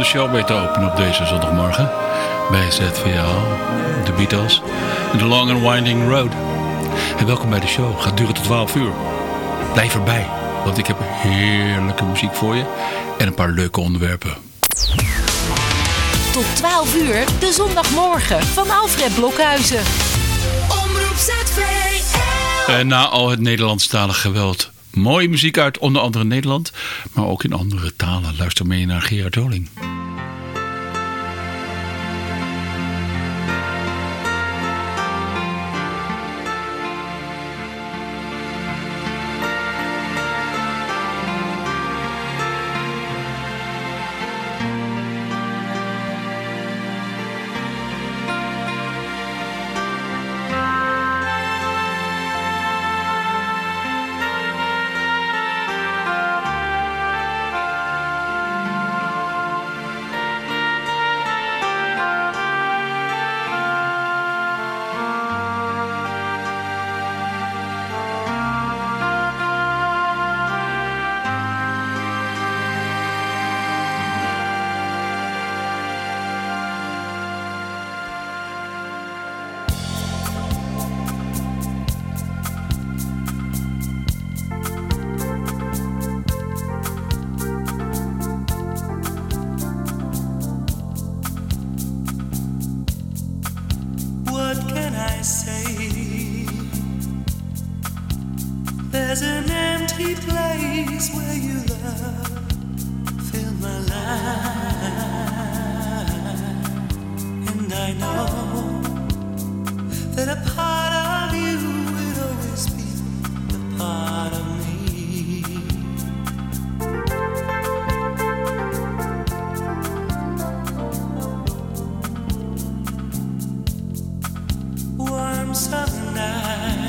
de show mee te openen op deze zondagmorgen. Bij ZVL, de Beatles, The Long and Winding Road. En welkom bij de show. Gaat duren tot 12 uur. Blijf erbij, want ik heb heerlijke muziek voor je en een paar leuke onderwerpen. Tot 12 uur, de zondagmorgen van Alfred Blokhuizen. Omroep ZVL. En na al het Nederlandstalig geweld Mooie muziek uit onder andere Nederland, maar ook in andere talen. Luister mee naar Gerard of the night.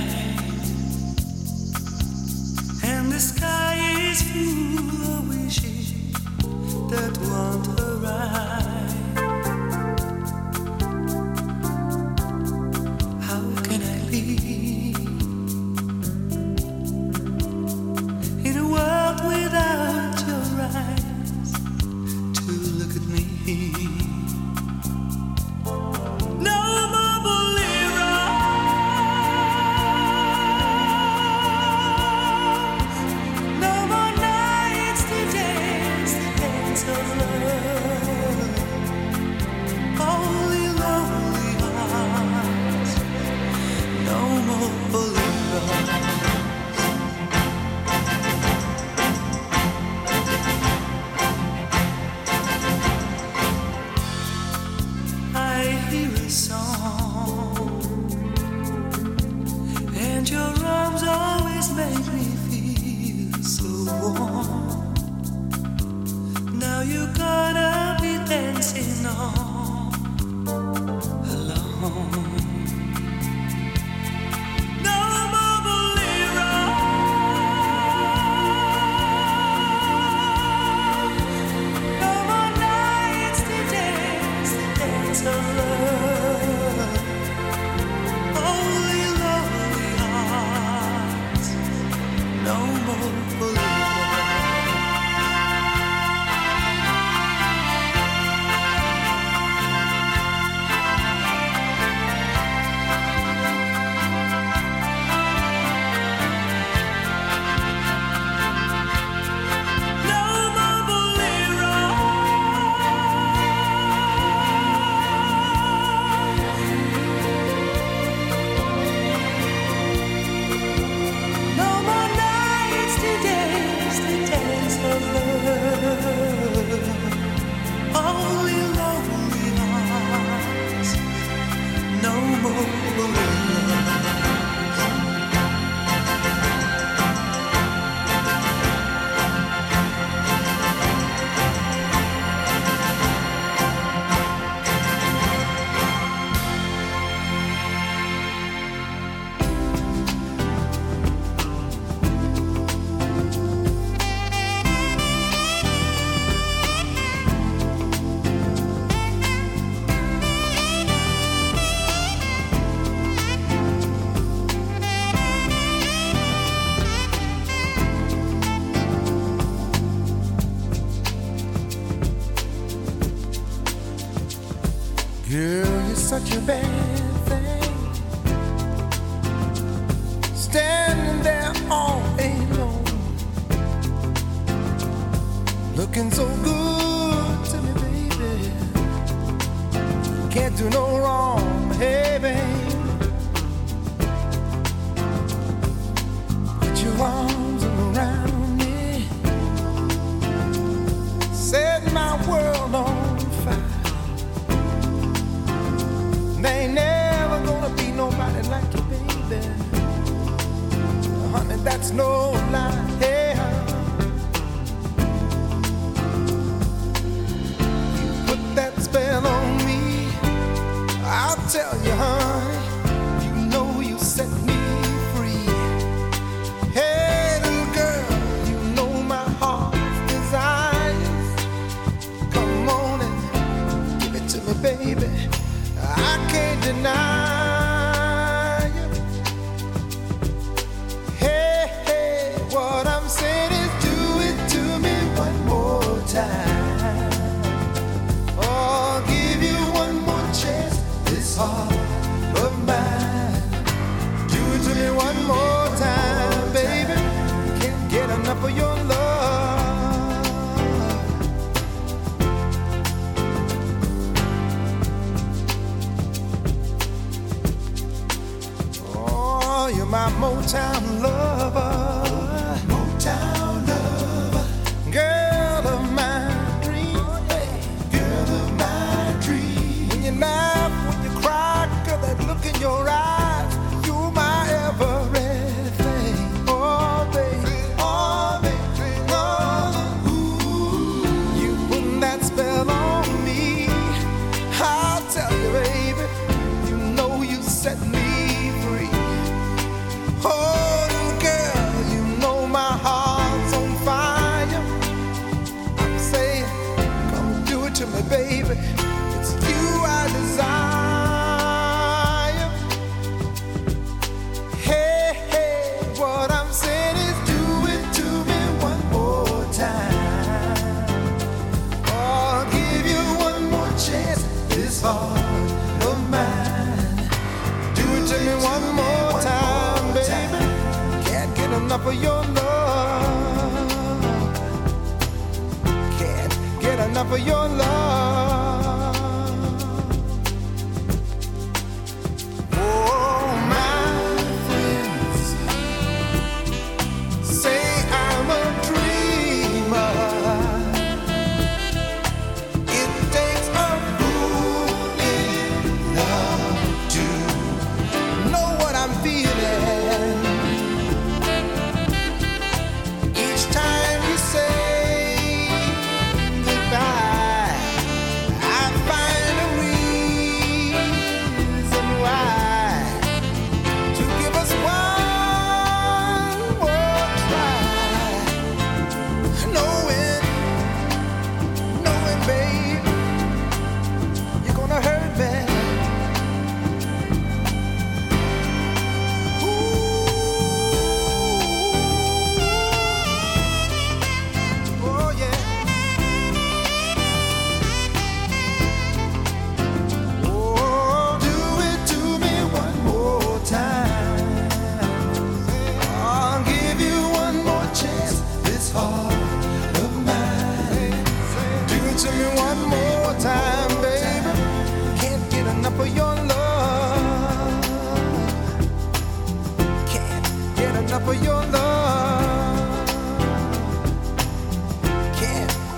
that's no lie.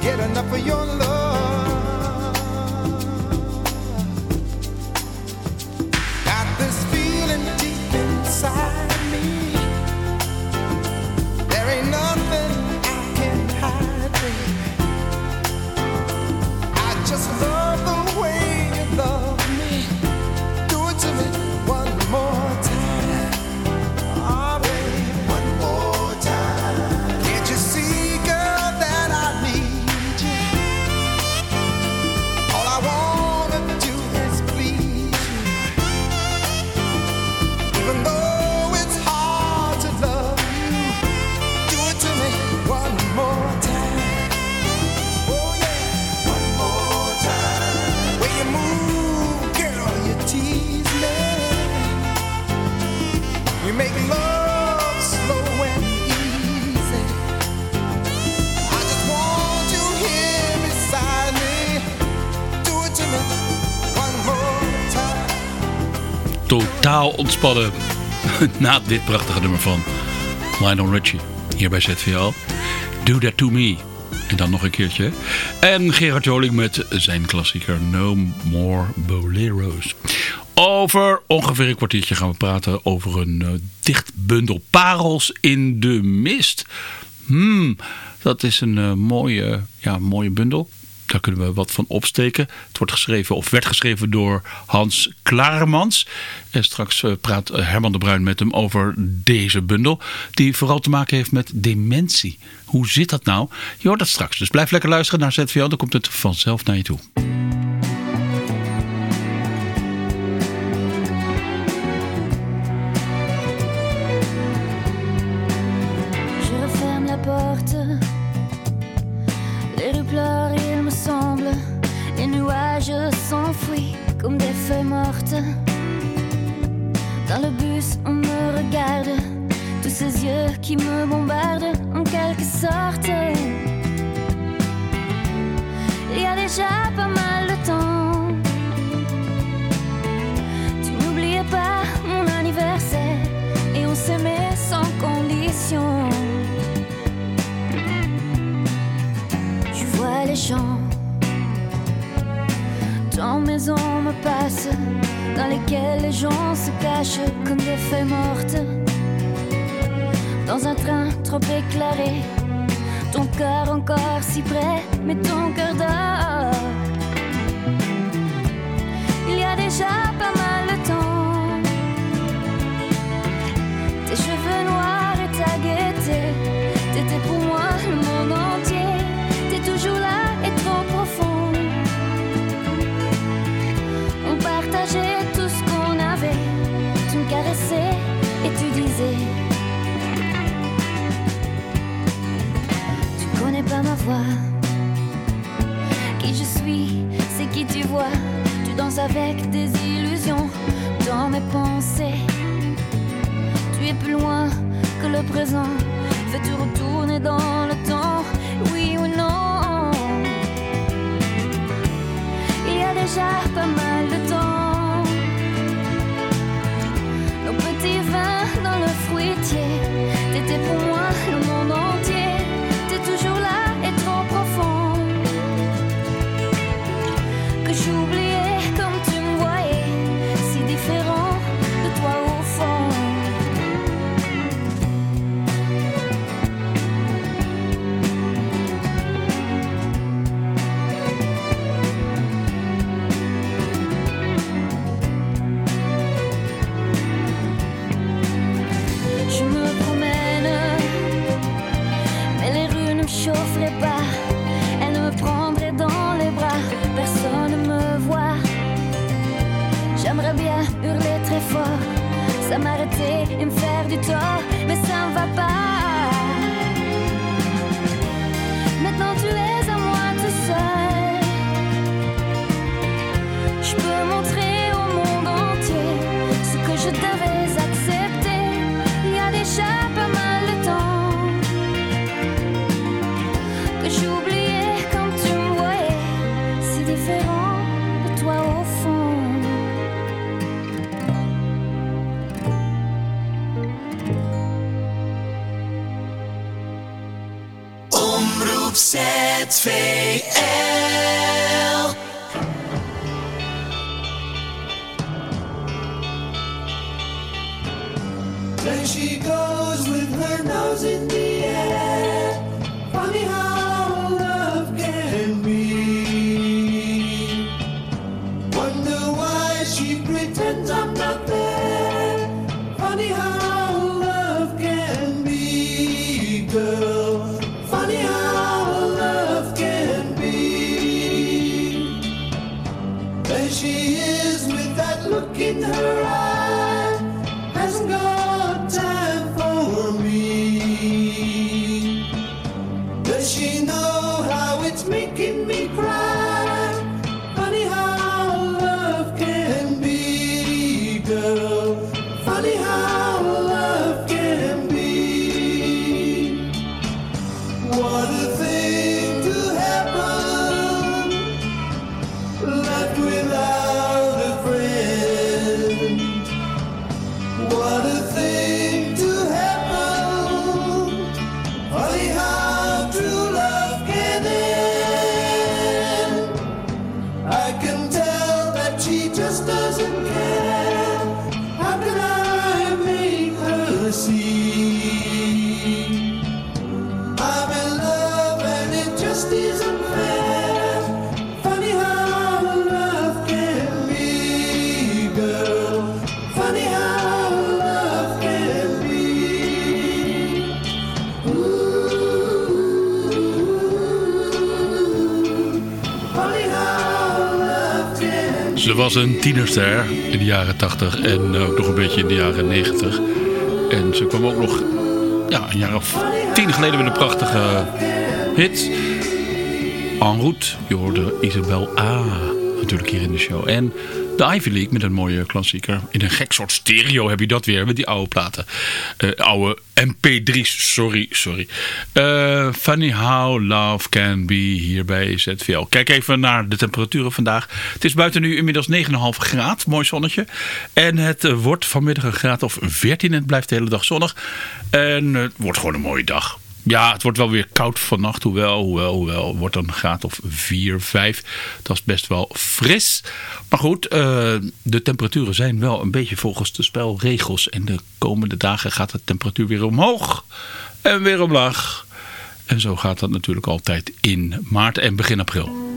get enough of your love. Ontspannen na dit prachtige nummer van Lionel Richie. Hier bij ZVL. Do That To Me. En dan nog een keertje. En Gerard Joling met zijn klassieker No More Boleros. Over ongeveer een kwartiertje gaan we praten over een uh, dicht bundel parels in de mist. Hmm, dat is een uh, mooie, ja, mooie bundel. Daar kunnen we wat van opsteken. Het wordt geschreven of werd geschreven door Hans Klaremans. En straks eh, praat eh, Herman de Bruin met hem over deze bundel. Die vooral te maken heeft met dementie. Hoe zit dat nou? Je hoort dat straks. Dus blijf lekker luisteren naar ZVL. Dan komt het vanzelf naar je toe. Dans maison me passe, dans lesquelles les gens se cachent comme des feuilles mortes. Dans un train trop éclairé, ton cœur encore si près, mais ton cœur dort. Il y a déjà Avec des illusions dans mes pensées. Tu es plus loin que le présent. Fais-tu retourner dans le temps, oui ou non? Il y a déjà pas mal was een tienerster in de jaren 80 en ook nog een beetje in de jaren 90. En ze kwam ook nog ja, een jaar of tien geleden met een prachtige hit. En route. Je hoorde Isabel A. natuurlijk hier in de show. En de Ivy League met een mooie klassieker. In een gek soort stereo heb je dat weer met die oude platen. Eh, oude MP3's, sorry, sorry. Eh, funny how love can be hier bij ZVL. Kijk even naar de temperaturen vandaag. Het is buiten nu inmiddels 9,5 graad, mooi zonnetje. En het eh, wordt vanmiddag een graad of 14 en het blijft de hele dag zonnig. En het wordt gewoon een mooie dag. Ja, het wordt wel weer koud vannacht, hoewel, hoewel, hoewel. Wordt dan een graad of 4, 5. Dat is best wel fris. Maar goed, eh, de temperaturen zijn wel een beetje volgens de spelregels. En de komende dagen gaat de temperatuur weer omhoog en weer omlaag. En zo gaat dat natuurlijk altijd in maart en begin april.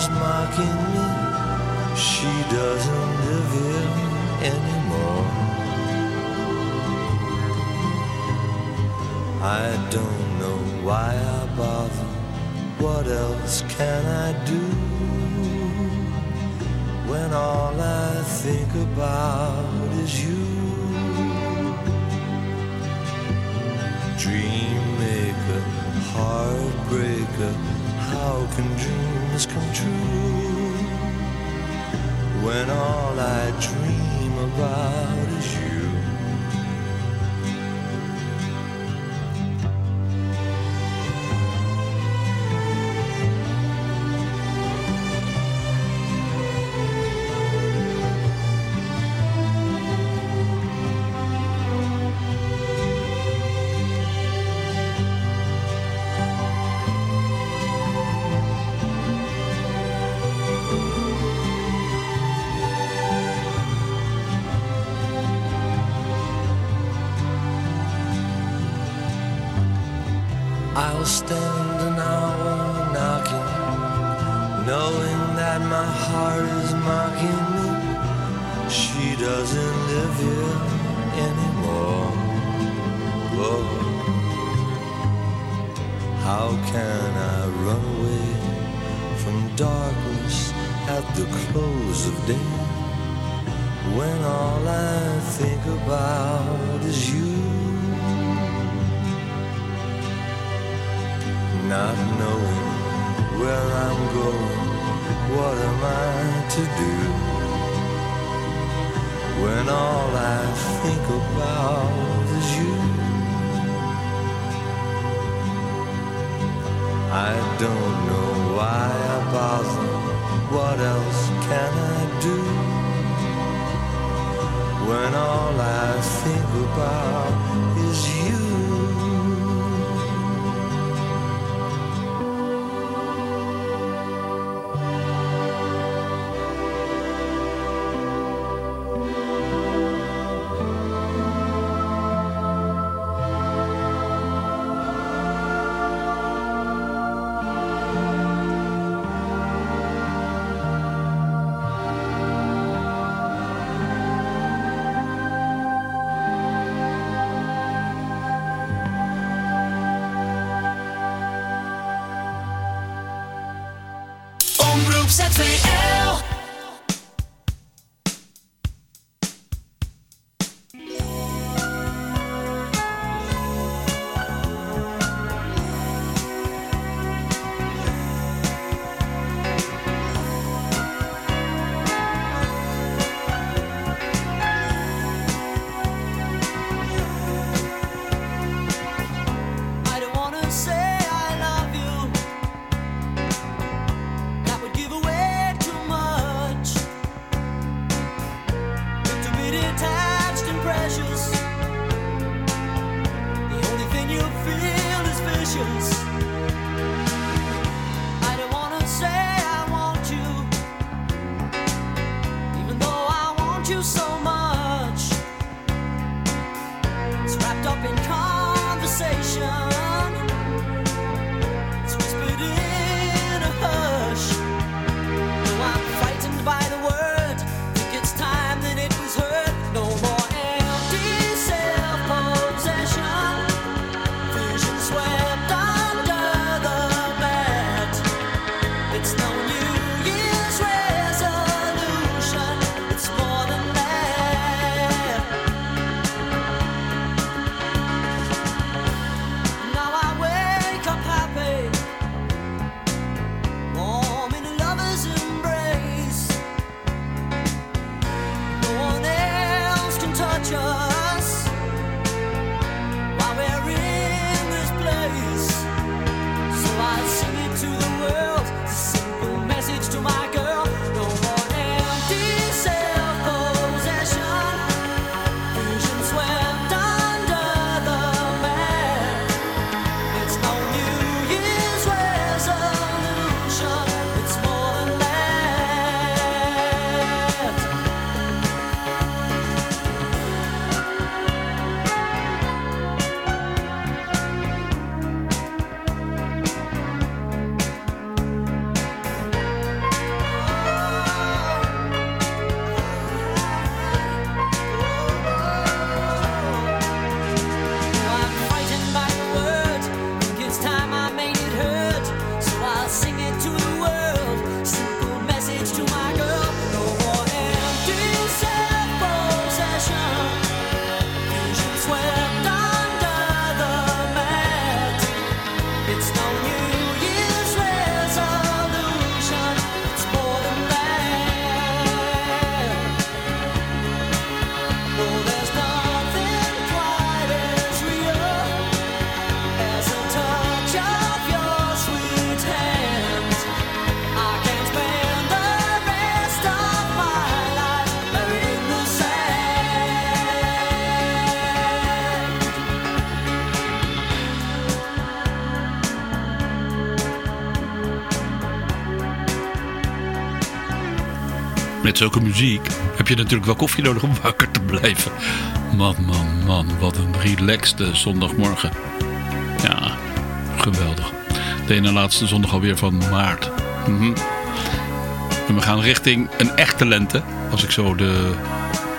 Is mocking me. She doesn't live here anymore. I don't know why I bother. What else can I do when all I think about is you? Dream maker, heartbreaker, how can dreams come true when all I dream about I'm going, what am I to do? When all I think about is you. I don't know why I bother, what else can I do? When all I think about is you. you so zulke muziek heb je natuurlijk wel koffie nodig om wakker te blijven. Man, man, man, wat een relaxte zondagmorgen. Ja, geweldig. De ene laatste zondag alweer van maart. Mhm. En we gaan richting een echte lente. Als ik zo de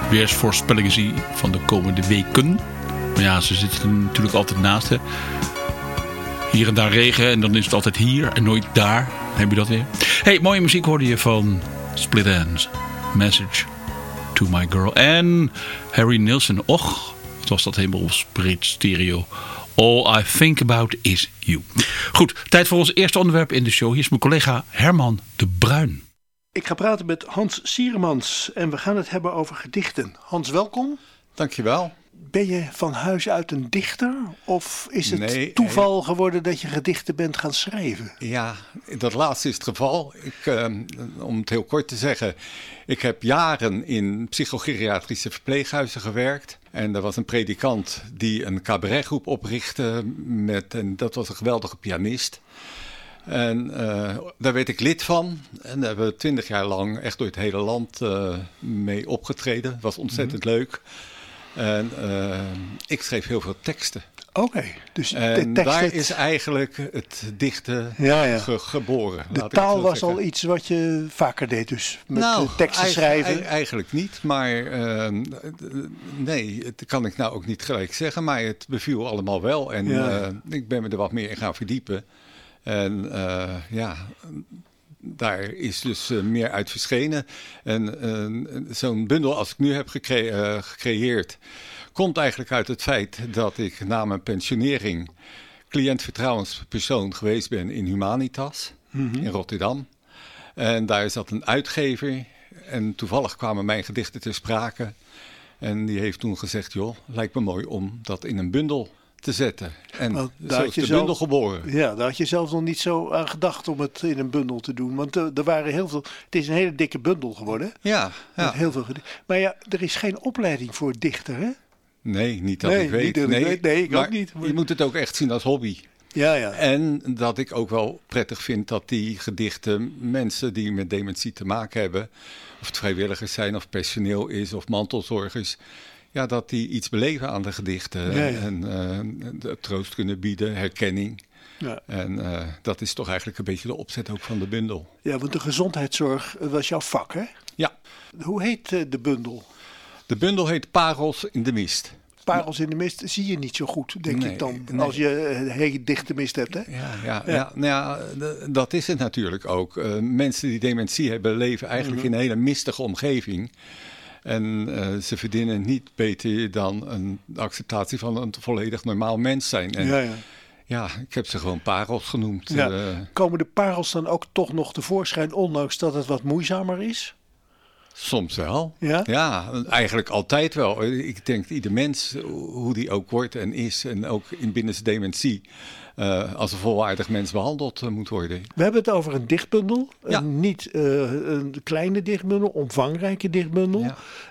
weersvoorspellingen zie van de komende weken. Maar ja, ze zitten natuurlijk altijd naast. Hè. Hier en daar regen en dan is het altijd hier en nooit daar. Heb je dat weer? hey, mooie muziek hoorde je van Split Ends. Message to my girl. En Harry Nilsson. Och, wat was dat helemaal spreekt stereo. All I think about is you. Goed, tijd voor ons eerste onderwerp in de show. Hier is mijn collega Herman de Bruin. Ik ga praten met Hans Sieremans en we gaan het hebben over gedichten. Hans, welkom. Dankjewel. Ben je van huis uit een dichter of is het Nee, toeval geworden dat je gedichten bent gaan schrijven? Ja, dat laatste is het geval. Ik, eh, om het heel kort te zeggen, ik heb jaren in psychogeriatrische verpleeghuizen gewerkt. En er was een predikant die een cabaretgroep oprichtte met, en dat was een geweldige pianist. En eh, daar werd ik lid van. En daar hebben we twintig jaar lang echt door het hele land eh, mee opgetreden. was ontzettend leuk. En eh, ik schreef heel veel teksten. Oké, dus En daar het- is eigenlijk het dichten Ja, ja. ge- geboren. de taal was zeggen. al iets wat je vaker deed dus, met nou, teksten schrijven. ei- eigenlijk niet, maar ehm, nee, dat kan ik nou ook niet gelijk zeggen. Maar het beviel allemaal wel en Ja. eh, ik ben me er wat meer in gaan verdiepen. En eh, ja, daar is dus eh, meer uit verschenen. En eh, zo'n bundel als ik nu heb gecre- eh, gecreëerd, komt eigenlijk uit het feit dat ik na mijn pensionering cliëntvertrouwenspersoon geweest ben in Humanitas in Rotterdam. En daar zat een uitgever en toevallig kwamen mijn gedichten ter sprake. En die heeft toen gezegd, joh, lijkt me mooi om dat in een bundel te zetten. En Want daar is je de zelf- bundel geboren. Ja, daar had je zelf nog niet zo aan gedacht om het in een bundel te doen. Want eh, er waren heel veel. Het is een hele dikke bundel geworden. Ja, Met ja. heel veel Maar ja, er is geen opleiding voor dichter, hè? Nee, niet dat Nee, ik weet. niet dat ik weet. Nee, ik ook maar niet. Je moet het ook echt zien als hobby. Ja, ja. En dat ik ook wel prettig vind dat die gedichten mensen die met dementie te maken hebben, of het vrijwilligers zijn of personeel is of mantelzorgers, ja, dat die iets beleven aan de gedichten Ja, ja. en eh, troost kunnen bieden, herkenning. Ja. En eh, dat is toch eigenlijk een beetje de opzet ook van de bundel. ja, want de gezondheidszorg eh, was jouw vak, hè? Ja, Hoe heet de bundel? de bundel heet Parels in de Mist. Parels in de mist zie je niet zo goed, denk Nee, ik dan. nee. Als je een hele dichte mist hebt, hè? Ja, ja, Ja. ja. nou ja, dat is het natuurlijk ook. Eh, mensen die dementie hebben leven eigenlijk in een hele mistige omgeving. En eh, ze verdienen niet beter dan een acceptatie van een volledig normaal mens zijn. En Ja, ja, ja. ik heb ze gewoon parels genoemd. Ja. Eh, Komen de parels dan ook toch nog tevoorschijn, ondanks dat het wat moeizamer is? Soms wel. Ja? Ja, eigenlijk altijd wel. Ik denk ieder mens, hoe die ook wordt en is, en ook in binnen zijn dementie, eh, als een volwaardig mens behandeld eh, moet worden. We hebben het over een dichtbundel. Ja. Een niet eh, een kleine dichtbundel, omvangrijke dichtbundel.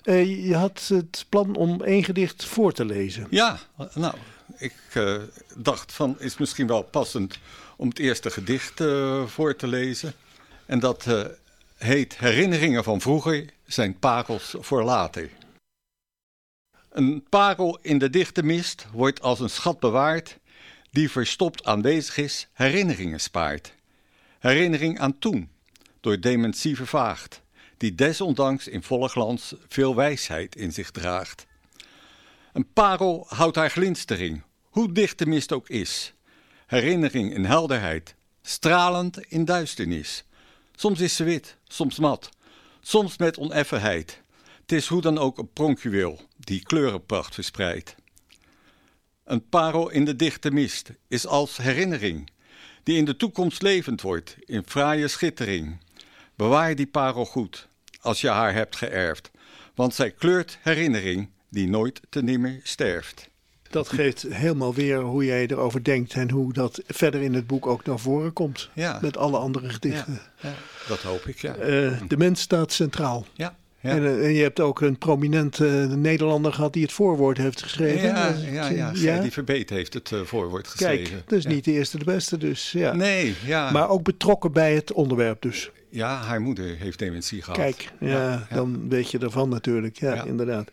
Ja. Je had het plan om één gedicht voor te lezen. Ja, nou, ik dacht van is misschien wel passend om het eerste gedicht voor te lezen. En dat heet Herinneringen van vroeger zijn parels voor later. Een parel in de dichte mist wordt als een schat bewaard die verstopt aanwezig is, herinneringen spaart. Herinnering aan toen, door dementie vervaagd, die desondanks in volle glans veel wijsheid in zich draagt. Een parel houdt haar glinstering, hoe dicht de mist ook is. Herinnering in helderheid, stralend in duisternis. Soms is ze wit, soms mat, soms met oneffenheid. Het is hoe dan ook een pronkjuweel die kleurenpracht verspreidt. Een parel in de dichte mist is als herinnering, die in de toekomst levend wordt in fraaie schittering. Bewaar die parel goed, als je haar hebt geërfd, want zij kleurt herinnering die nooit te nimmer sterft. Dat geeft helemaal weer hoe jij erover denkt en hoe dat verder in het boek ook naar voren komt. Ja. Met alle andere gedichten. Ja, dat hoop ik, ja. Eh, de mens staat centraal. ja, Ja. En, eh, en je hebt ook een prominent eh, Nederlander gehad die het voorwoord heeft geschreven. Ja, Dat is- ja, ja. Gerdy Verbeet heeft het eh, voorwoord geschreven. Kijk, dat is Ja. niet de eerste de beste dus. Ja. Nee, ja. Maar ook betrokken bij het onderwerp dus. ja, haar moeder heeft dementie gehad. Kijk, ja, ja. dan weet je ervan natuurlijk. Ja, Ja. inderdaad.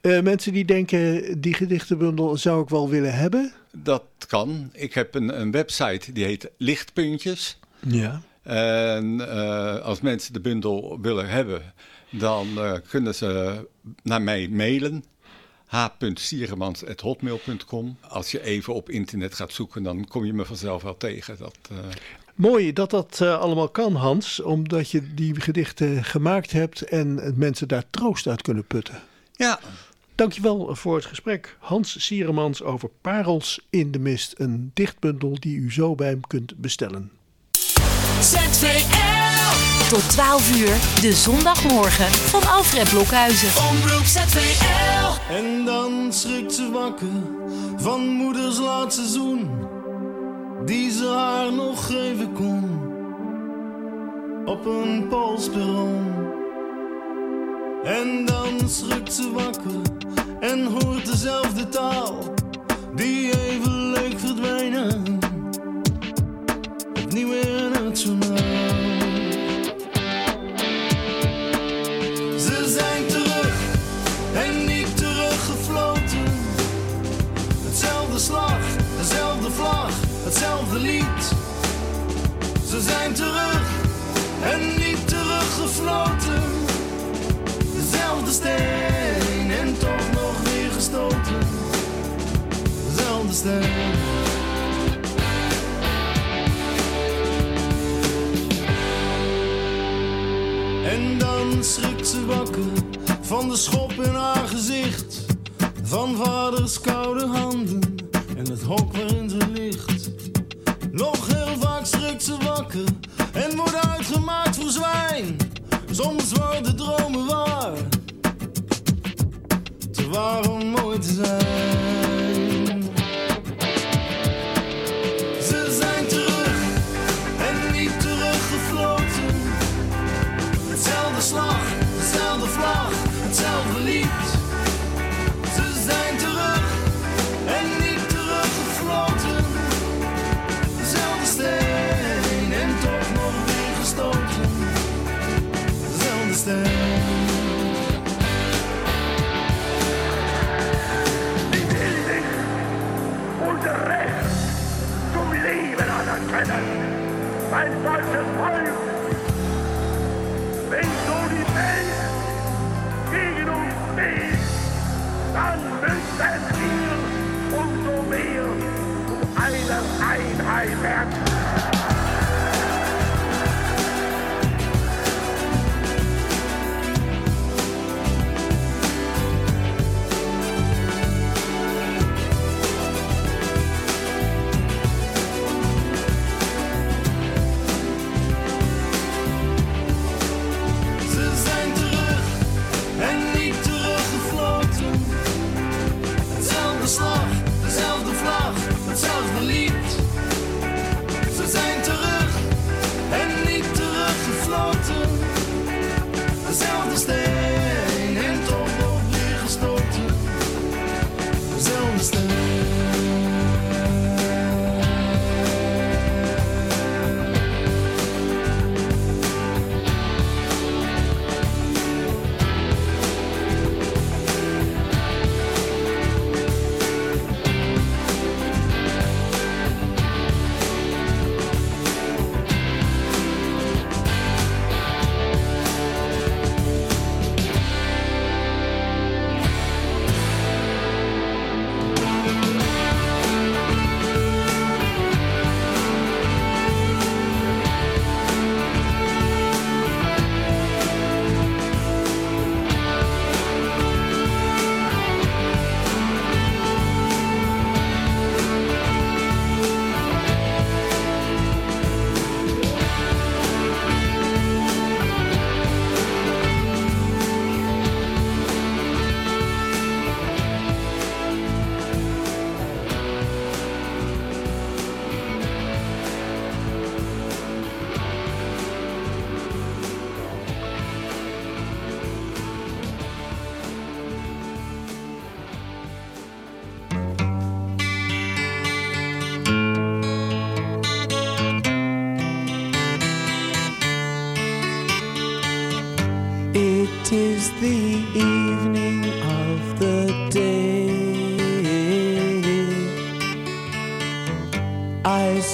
Eh, mensen die denken, die gedichtenbundel zou ik wel willen hebben. Dat kan. Ik heb een, een website die heet Lichtpuntjes. Ja. En eh, als mensen de bundel willen hebben, dan eh, kunnen ze naar mij mailen. h.sieremans.hotmail.com Als je even op internet gaat zoeken, dan kom je me vanzelf wel tegen. Dat, eh, Mooi dat dat eh, allemaal kan, Hans. Omdat je die gedichten gemaakt hebt en mensen daar troost uit kunnen putten. ja, Dankjewel voor het gesprek. Hans Sieremans over Parels in de Mist. Een dichtbundel die u zo bij hem kunt bestellen. ZVL. Tot 12 uur, de zondagmorgen van Alfred Blokhuizen. Omroep ZVL. En dan schrikt ze wakker van moeders laatste zoen, die ze haar nog geven kon op een polsperron. En dan schrikt ze wakker en hoort dezelfde taal, die even leek verdwenen, opnieuw in het journaal. Hetzelfde lied. Ze zijn terug en niet teruggefloten. Dezelfde steen en toch nog weer gestoten. Dezelfde steen. En dan schrikt ze wakker van de schop in haar gezicht. Van vaders koude handen en het hok waarin ze ligt. Nog heel vaak schrikt ze wakker en wordt uitgemaakt voor zwijn. Soms worden dromen waar, te waar om mooi te zijn. Ze zijn terug en niet teruggefloten. Hetzelfde slag, dezelfde vlag, hetzelfde lied. Anerkennen. Mein deutsches Volk, wenn so die Welt gegen uns steht, dann müssen wir umso mehr zu einer Einheit werden.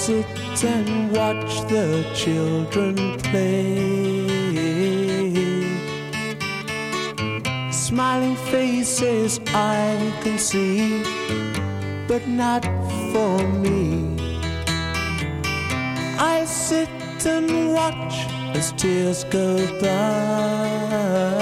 Sit and watch the children play. Smiling faces I can see, but not for me. I sit and watch as tears go by.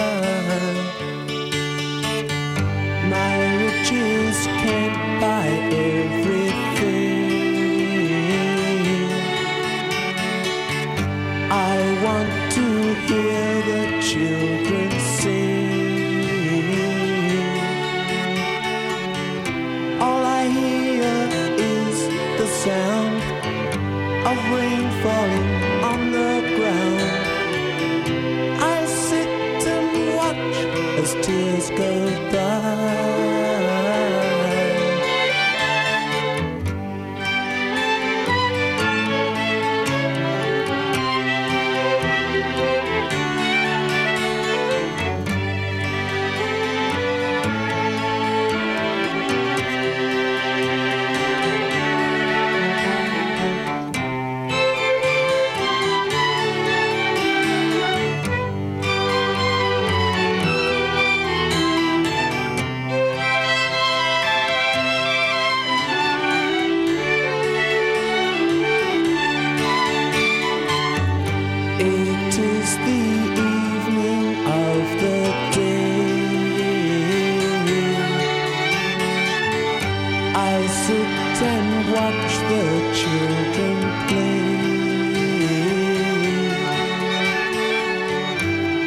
Sit and watch the children play.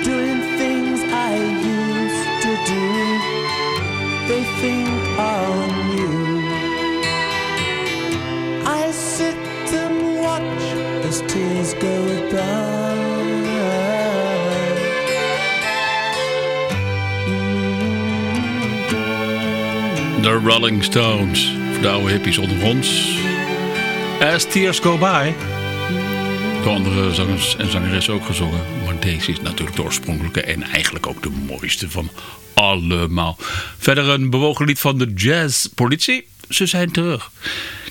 Doing things I used to do, they think are new. I sit and watch as tears go by. Mm-hmm. De Rolling Stones. Voor de oude hippies onder ons. As Tears Go By. Door andere zangers en zangeressen ook gezongen. Maar deze is natuurlijk de oorspronkelijke en eigenlijk ook de mooiste van allemaal. Verder een bewogen lied van de jazzpolitie. Ze zijn terug.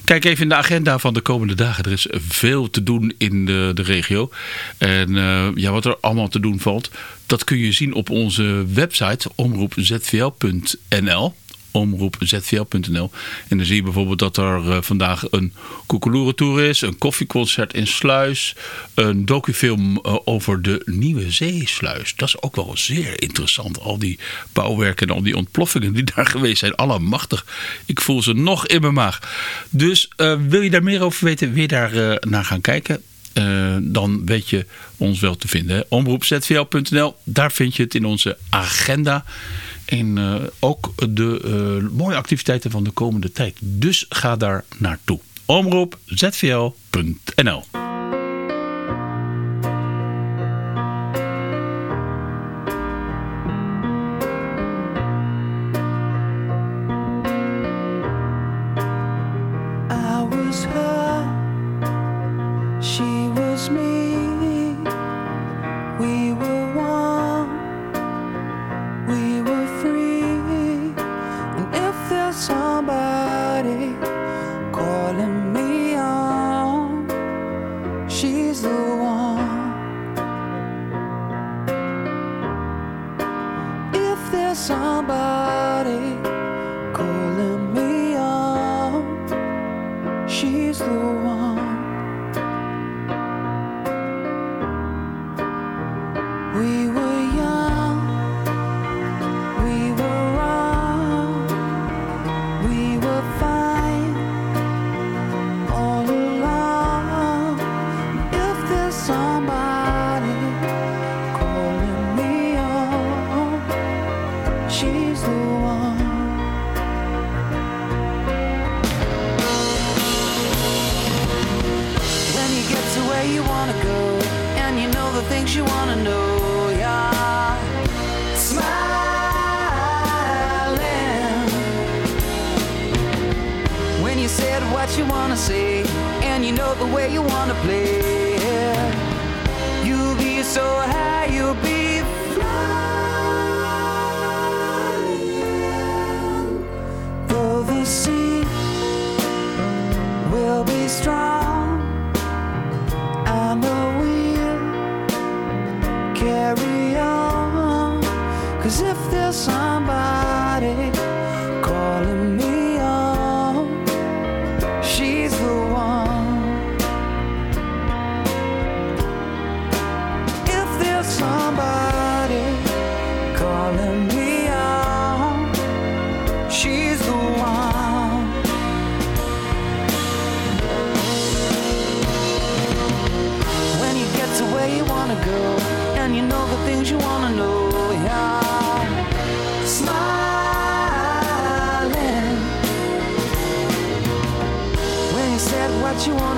Kijk even in de agenda van de komende dagen. Er is veel te doen in de, de regio. En eh, ja, wat er allemaal te doen valt, dat kun je zien op onze website omroepzvl.nl omroepzvl.nl. En dan zie je bijvoorbeeld dat er eh, vandaag een koekeloerentour is, een koffieconcert in Sluis, een docufilm eh, over de Nieuwe Zeesluis. Dat is ook wel zeer interessant. Al die bouwwerken en al die ontploffingen die daar geweest zijn. Allemachtig. Ik voel ze nog in mijn maag. Dus eh, wil je daar meer over weten, je daar naar gaan kijken? Dan weet je ons wel te vinden. Omroepzvl.nl, daar vind je het in onze agenda. En eh, ook de eh, mooie activiteiten van de komende tijd. Dus ga daar naartoe. Omroepzvl.nl I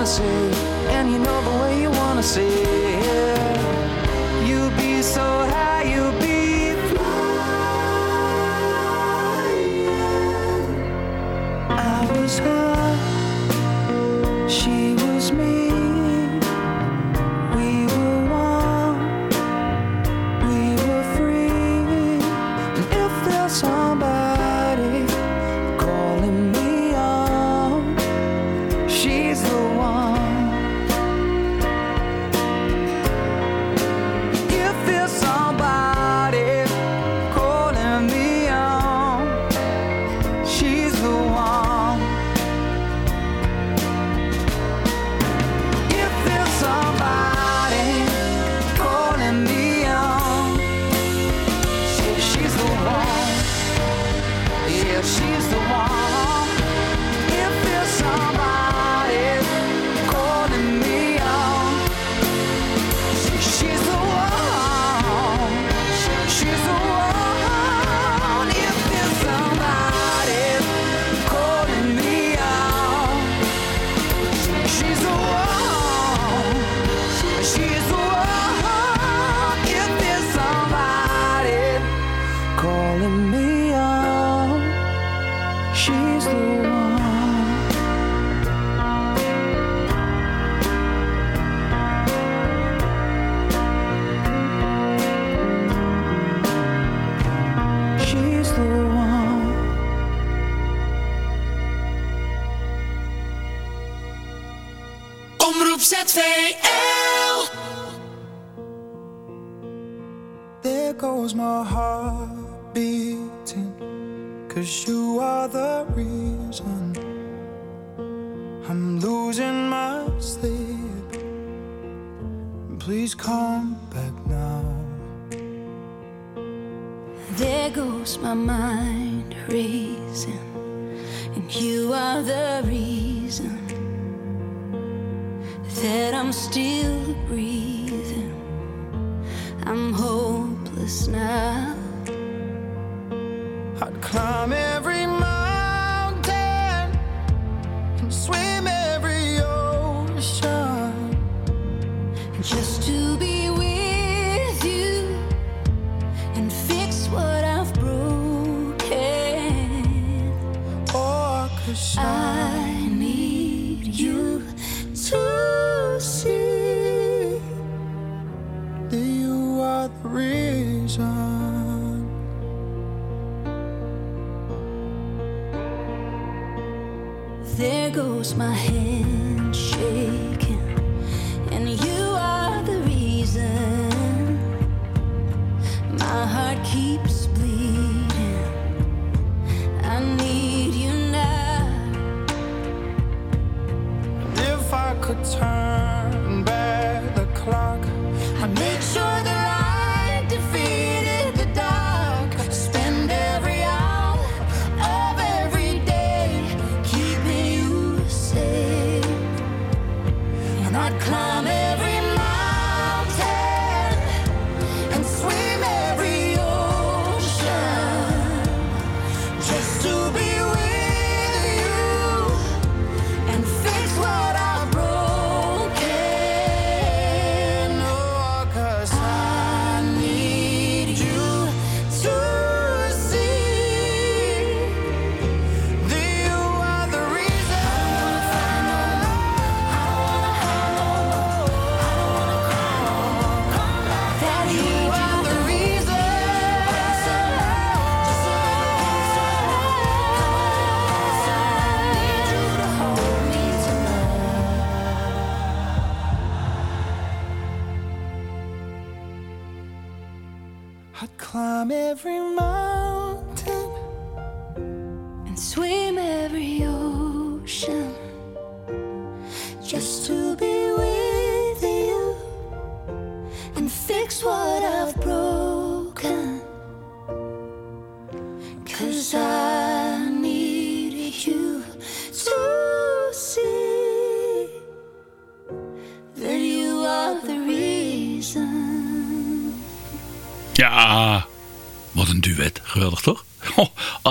and you know the way you wanna see.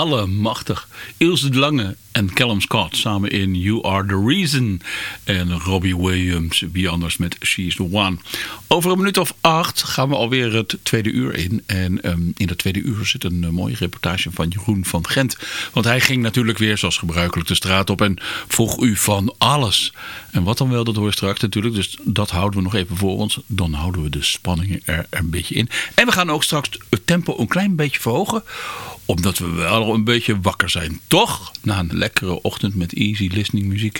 Allemachtig. Ilse de Lange en Callum Scott samen in You Are The Reason. En Robbie Williams, wie anders met She's The One. Over een minuut of acht gaan we alweer het tweede uur in. En ehm, in dat tweede uur zit een eh, mooie reportage van Jeroen van Gent. Want hij ging natuurlijk weer zoals gebruikelijk de straat op en vroeg u van alles. En wat dan wel, dat hoor je straks natuurlijk. Dus dat houden we nog even voor ons. Dan houden we de spanningen er een beetje in. En we gaan ook straks het tempo een klein beetje verhogen omdat we wel een beetje wakker zijn. Toch? Na een lekkere ochtend met easy listening muziek.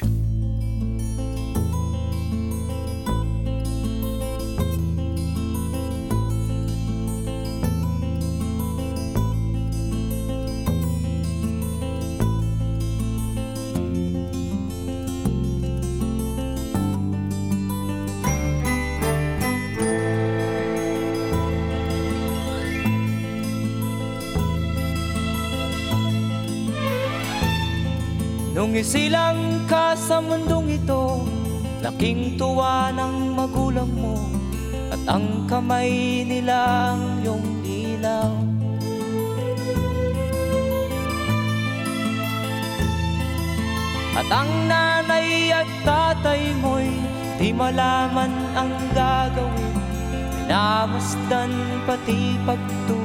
Nung isilang ka sa mundong ito Laking tuwa ng magulang mo At ang kamay nila ang iyong ilaw At ang nanay at tatay mo'y Di malaman ang gagawin Minamasdan pati pagtulog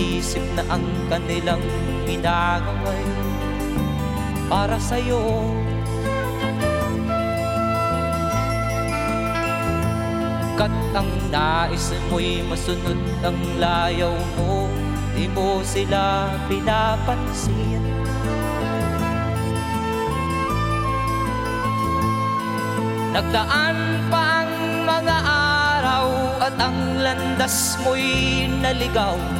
inisip na ang kanilang ginagaway Para sa'yo. Kat ang nais mo'y masunod ang layaw mo Di mo sila pinapansin. Nagdaan pa ang mga araw At ang landas mo'y naligaw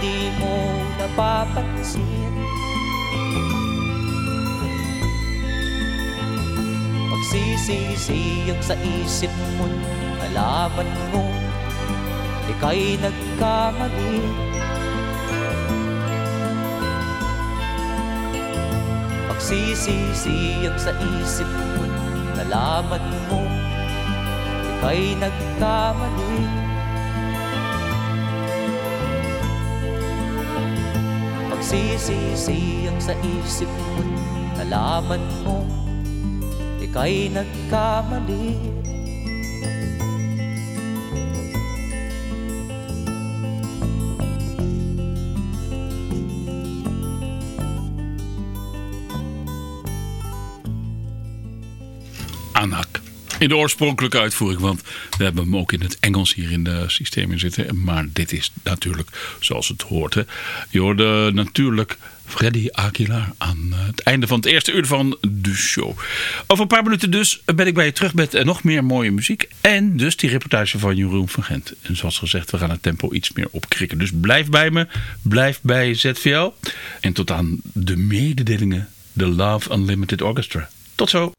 di mo napapansin. Magsisisiyag sa isip mo Nalaman mo. Ika'y nagkamali. Magsisisiyag sa isip mo Nalaman mo. Ika'y nagkamali Magsisisiyag sa isip mo Nalaman mo. Ika'y nagkamali In de oorspronkelijke uitvoering, want we hebben hem ook in het Engels hier in de systemen zitten. Maar dit is natuurlijk zoals het hoort. Hè. Je hoorde natuurlijk Freddy Aguilar aan het einde van het eerste uur van de show. Over een paar minuten dus ben ik bij je terug met eh, nog meer mooie muziek. En dus die reportage van Jeroen van Gent. En zoals gezegd, we gaan het tempo iets meer opkrikken. Dus blijf bij me, blijf bij ZVL. En tot aan de mededelingen, de Love Unlimited Orchestra. Tot zo.